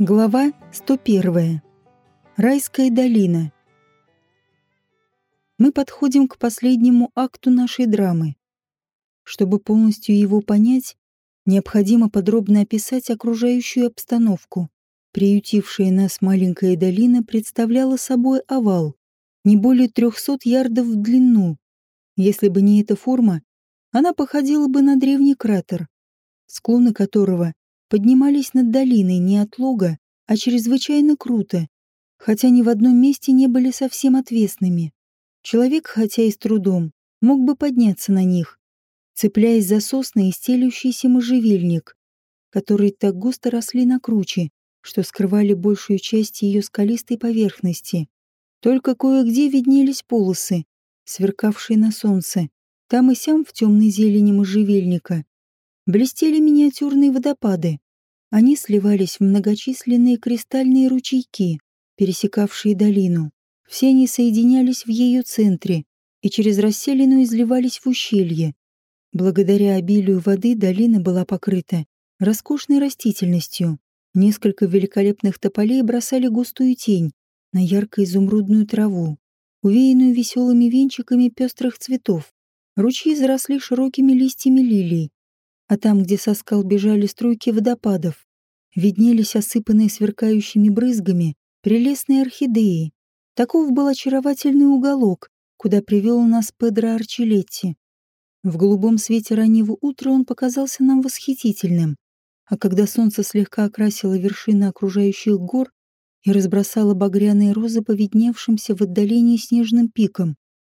Глава 101. Райская долина. Мы подходим к последнему акту нашей драмы. Чтобы полностью его понять, необходимо подробно описать окружающую обстановку. Приютившая нас маленькая долина представляла собой овал, не более 300 ярдов в длину. Если бы не эта форма, она походила бы на древний кратер, склоны которого поднимались над долиной не от лога, а чрезвычайно круто, хотя ни в одном месте не были совсем отвесными. Человек, хотя и с трудом, мог бы подняться на них, цепляясь за сосны и стелющийся можжевельник, которые так густо росли на круче, что скрывали большую часть ее скалистой поверхности. Только кое-где виднелись полосы, сверкавшие на солнце. Там и сям в темной зелени можжевельника блестели миниатюрные водопады. Они сливались в многочисленные кристальные ручейки, пересекавшие долину. Все они соединялись в ее центре и через расселину изливались в ущелье. Благодаря обилию воды долина была покрыта роскошной растительностью. Несколько великолепных тополей бросали густую тень на ярко-изумрудную траву, увеянную веселыми венчиками пестрых цветов. Ручьи заросли широкими листьями лилий, а там, где со скал бежали струйки водопадов, виднелись осыпанные сверкающими брызгами прелестные орхидеи. Таков был очаровательный уголок, куда привел нас Педро Арчелетти. В голубом свете раннего утра он показался нам восхитительным, а когда солнце слегка окрасило вершины окружающих гор и разбросало багряные розы по видневшимся в отдалении снежным пиком,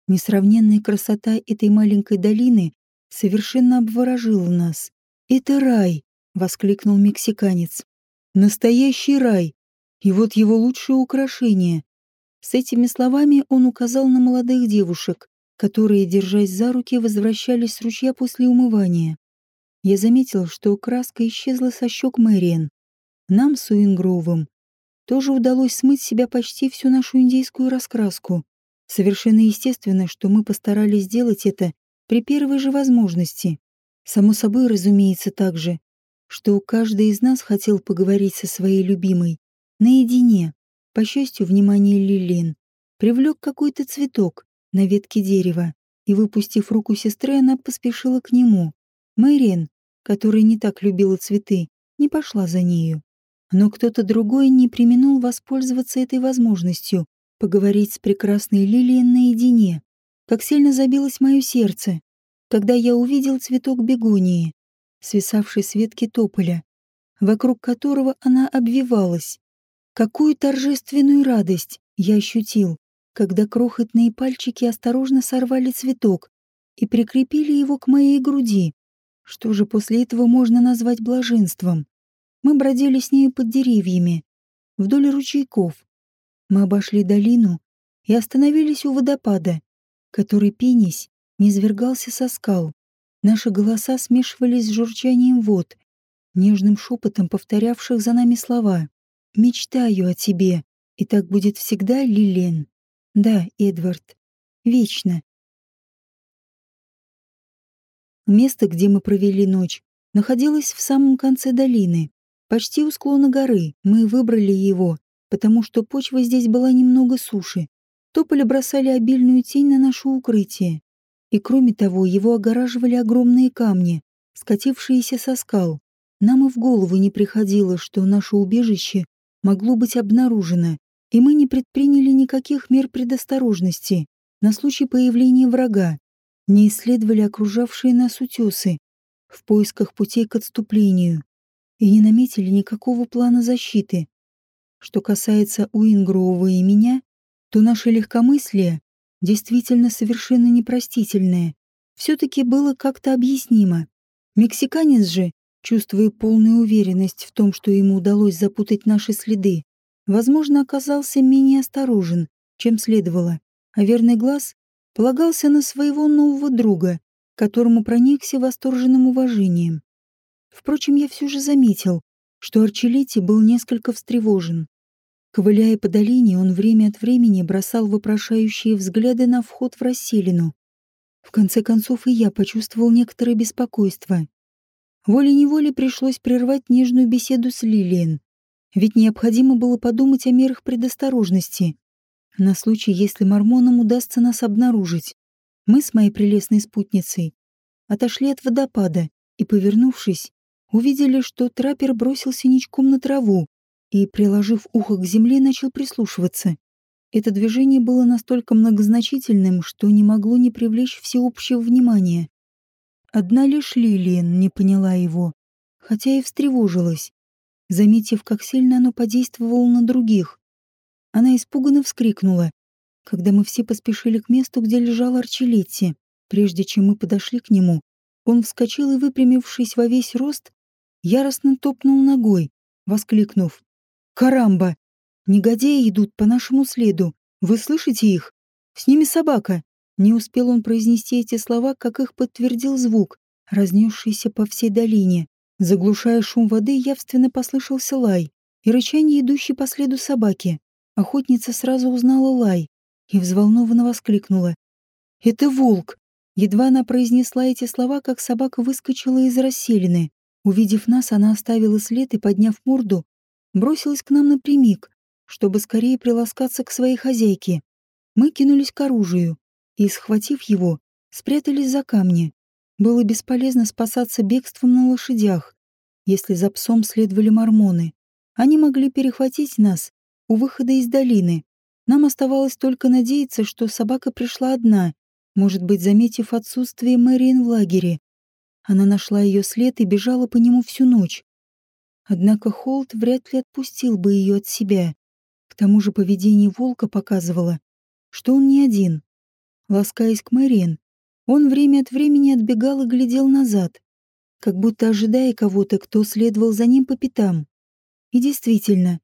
несравненная красота этой маленькой долины совершенно обворожила нас. «Это рай!» — воскликнул мексиканец. «Настоящий рай! И вот его лучшее украшение!» С этими словами он указал на молодых девушек, которые, держась за руки, возвращались с ручья после умывания. Я заметил, что краска исчезла со щек Мэриэн. Нам с Уингроувом тоже удалось смыть себя почти всю нашу индейскую раскраску. Совершенно естественно, что мы постарались сделать это при первой же возможности. Само собой, разумеется, также, что каждый из нас хотел поговорить со своей любимой наедине. По счастью, внимание Лилин привлек какой-то цветок на ветке дерева, и, выпустив руку сестры, она поспешила к нему. Мэриэн, которая не так любила цветы, не пошла за нею. Но кто-то другой не применул воспользоваться этой возможностью поговорить с прекрасной Лилией наедине. Как сильно забилось мое сердце, когда я увидел цветок бегонии, свисавший с ветки тополя, вокруг которого она обвивалась. Какую торжественную радость я ощутил, когда крохотные пальчики осторожно сорвали цветок и прикрепили его к моей груди. Что же после этого можно назвать блаженством? Мы бродили с ней под деревьями, вдоль ручейков. Мы обошли долину и остановились у водопада, который, пенись, низвергался со скал. Наши голоса смешивались с журчанием вод, нежным шепотом повторявших за нами слова. «Мечтаю о тебе, и так будет всегда, Лилен». «Да, Эдвард, вечно». Место, где мы провели ночь, находилось в самом конце долины, почти у склона горы. Мы выбрали его, потому что почва здесь была немного суше, Тополи бросали обильную тень на наше укрытие. И кроме того, его огораживали огромные камни, скатившиеся со скал. Нам и в голову не приходило, что наше убежище могло быть обнаружено, и мы не предприняли никаких мер предосторожности на случай появления врага, не исследовали окружавшие нас утесы в поисках путей к отступлению и не наметили никакого плана защиты. Что касается Уингроува и меня, то наше легкомыслие, действительно совершенно непростительное, все-таки было как-то объяснимо. Мексиканец же, чувствуя полную уверенность в том, что ему удалось запутать наши следы, возможно, оказался менее осторожен, чем следовало, а верный глаз полагался на своего нового друга, которому проникся восторженным уважением. Впрочем, я все же заметил, что Арчелетти был несколько встревожен. Ковыляя по долине, он время от времени бросал вопрошающие взгляды на вход в расселину. В конце концов и я почувствовал некоторое беспокойство. волей-неволей пришлось прервать нежную беседу с Лилиен. Ведь необходимо было подумать о мерах предосторожности. На случай, если мормонам удастся нас обнаружить. Мы с моей прелестной спутницей отошли от водопада и, повернувшись, увидели, что траппер бросился ничком на траву и, приложив ухо к земле, начал прислушиваться. Это движение было настолько многозначительным, что не могло не привлечь всеобщего внимания. Одна лишь Лилиан не поняла его, хотя и встревожилась, заметив, как сильно оно подействовало на других. Она испуганно вскрикнула, когда мы все поспешили к месту, где лежал Арчелетти. Прежде чем мы подошли к нему, он вскочил и, выпрямившись во весь рост, яростно топнул ногой, воскликнув. «Карамба! Негодяи идут по нашему следу. Вы слышите их? С ними собака!» Не успел он произнести эти слова, как их подтвердил звук, разнесшийся по всей долине. Заглушая шум воды, явственно послышался лай и рычание, идущей по следу собаки. Охотница сразу узнала лай и взволнованно воскликнула. «Это волк!» Едва она произнесла эти слова, как собака выскочила из расселины. Увидев нас, она оставила след и, подняв морду, бросилась к нам напрямик, чтобы скорее приласкаться к своей хозяйке. Мы кинулись к оружию и, схватив его, спрятались за камни. Было бесполезно спасаться бегством на лошадях, если за псом следовали мормоны. Они могли перехватить нас у выхода из долины. Нам оставалось только надеяться, что собака пришла одна, может быть, заметив отсутствие Мэриэн в лагере. Она нашла ее след и бежала по нему всю ночь. Однако Холт вряд ли отпустил бы ее от себя. К тому же поведение волка показывало, что он не один. Ласкаясь к Мэриэн, он время от времени отбегал и глядел назад, как будто ожидая кого-то, кто следовал за ним по пятам. И действительно,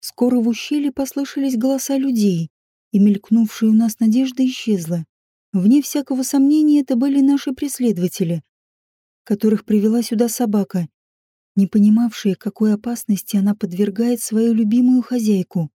скоро в ущелье послышались голоса людей, и мелькнувшая у нас надежда исчезла. Вне всякого сомнения, это были наши преследователи, которых привела сюда собака, не понимавшая, какой опасности она подвергает свою любимую хозяйку.